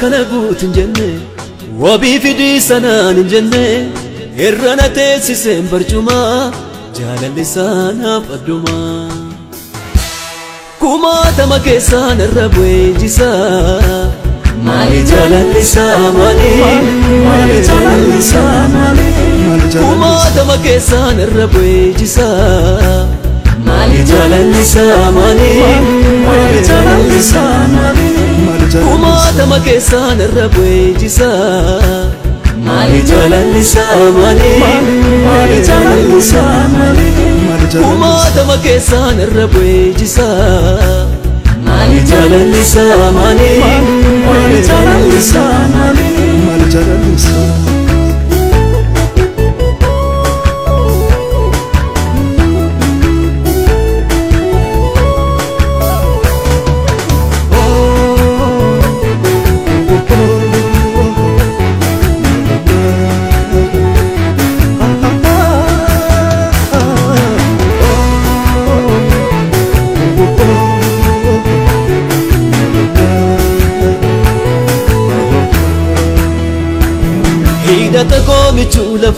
kana guut hin jenne wabii fidii sanaan hin jenne irrana teessiseen barcumaa jaalalli isaanaaf addumaa kumaatama keessaan irra bu'ee jisaa maali jaalalli isaa maali maali jaalalli isaa maali kumaatama keessaan irra bu'ee jisaa maali jaalalli isaa maali maali jaalalli isaa maali kumaatama keessaan irra bu'ee jisaa maali jaalalli isaa maali maali jaalalli isaa maali kumaatama keessaan irra bu'ee jisaa maali jaalalli isaa maali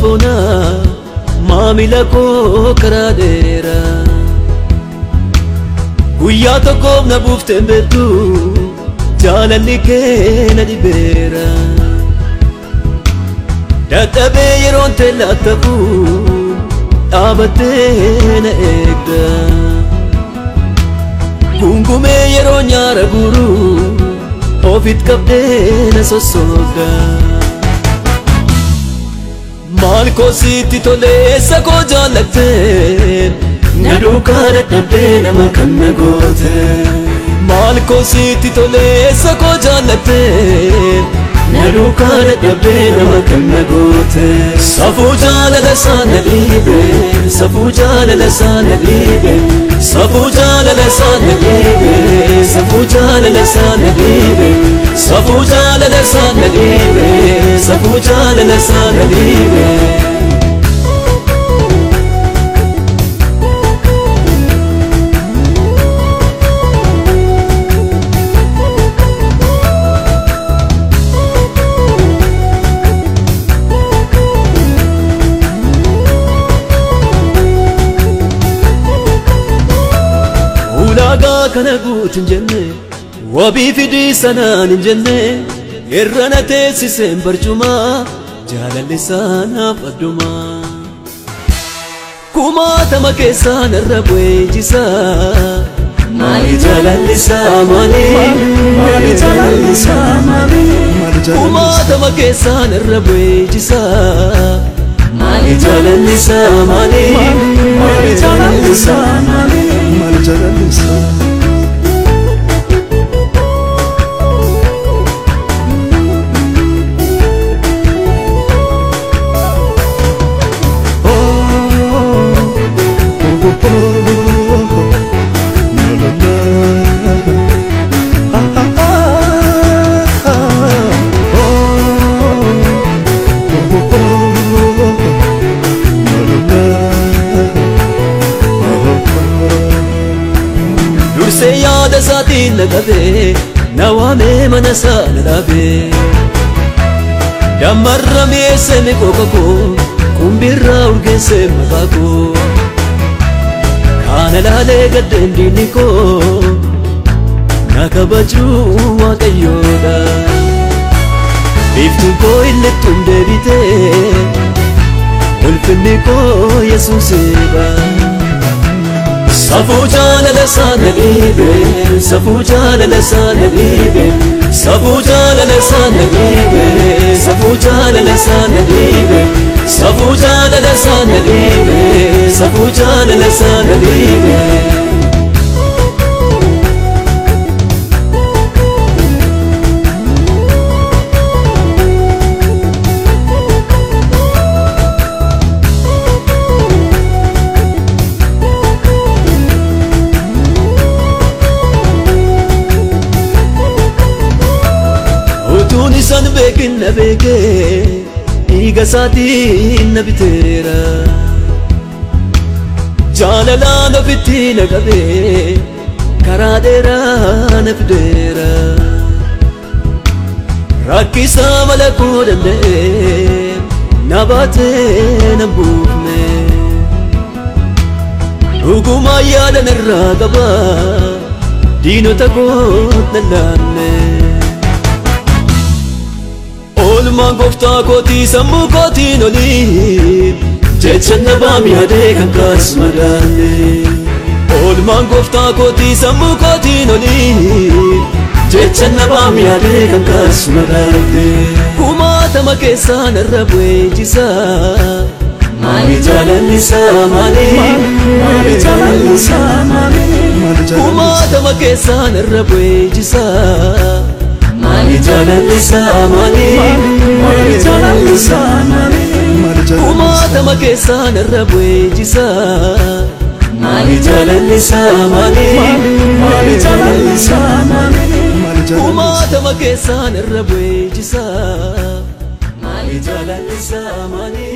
lafoonaa maamila koo karaa dheeraa guyyaa tokkoof na buufteen beektu jaalalli kee na dhibeera dadhabee yeroon teellaattafu dhaabattee na eegda gungumee yeroo nyaara guuru ofit qabdee na sossoogda maal koositti toleessa koo jaallattee na duukaa dadhabdee nama kan na goote maal koositti toleessa koo jaallattee na duukaa dadhabdee nama kan na goote safuu jaalala isaa na dhiibe safuu jaalala isaa na dhiibe safuu jaalala isaa na dhiibe safuu jaalala isaa na dhiibe safuu jaalala isaa na dhiibe safuu jaalala isaa na dhiibe kana guut hin jenne wabii fidii sanaan hin jenne irrana teessiseen barcumaa jaalalli isaanaaf addumaa kumaatama keessaan irra bu'ee jisaa maali jaalalli isaa maali maali jaalalli isaa maali kumaatama keessaan irra bu'ee jisaa maali jaalalli isaa maali maali jaalalli isaa maali dursee yaada isaatiin na qabee na waamee mana isaa na dhaabee dammarra mi'eesse miqooqa koo kumbirraa urgeesse maqaa koo kaana laalee gaddeen diinni koo na kabajuu waaqayyoodha biiftuun koo illittuun deebitee ulfinni koo yesuusidha. Safuu jaalala isaa na dhiibe safuu jaalala isaa na dhiibe safuu jaalala isaa na dhiibe safuu jaalala isaa na dhiibe safuu jaalala isaa na dhiibe safuu jaalala isaa na dhiibe utuun isan beekin na beekee dhiiga isaatiin na biteera jaalalaan ofitti na qabee karaa dheeraa na fideera rakkisaa malakuu danda'e na baatee oolmaan gooftaa kootii sammuu kootiin olii jecha nabaam yaadee kan kaas madaalle oolmaan gooftaa kootii sammuu kootiin olii jecha nabaam yaadee kan kaas madaalle kumaatama keessaan irra bu'eechisaa maali jaalallisaa maali maali jaalallisaa maali kumaatama keessaan irra bu'eechisaa maali jaalallisaa maali maali jaalallisaa maali kumaatama keessaan irra bu'eechisaa maali jaalallisaa maali maali jaalallisaa maali kumaatama keessaan irra bu'eechisaa maali jaalallisaa maali